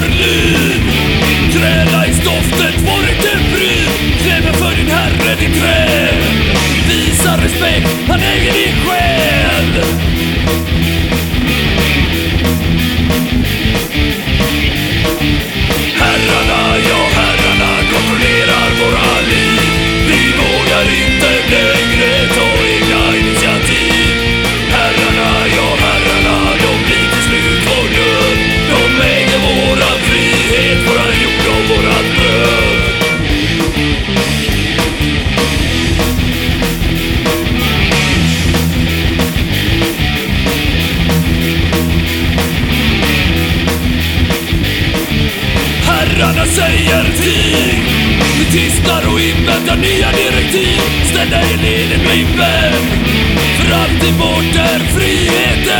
Berlin. säger ingenting Vi tystar och inväntar nya direktiv. Ställ dig er leden och invänd För allt i vårt är friheten.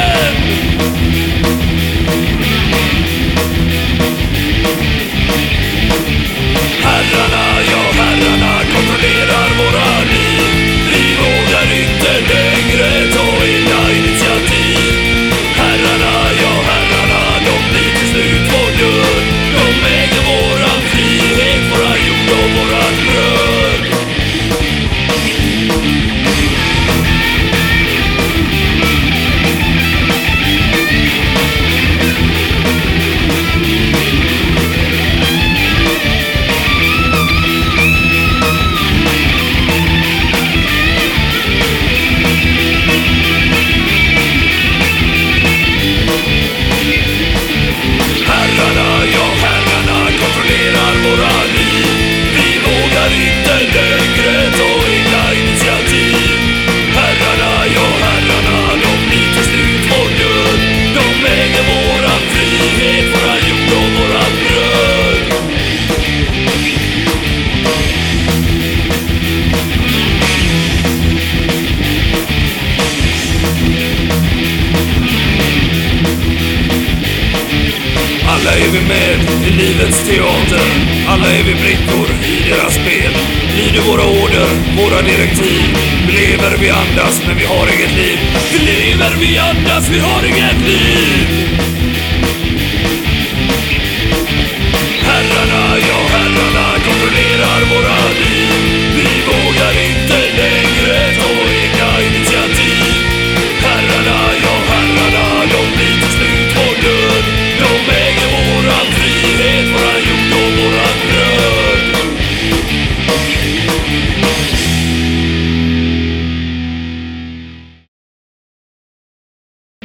I livets teater. Alla är vi brickor i deras spel. Lyder våra order, våra direktiv. Vi lever, vi andas, men vi har inget liv. Vi lever, vi andas, vi har inget liv.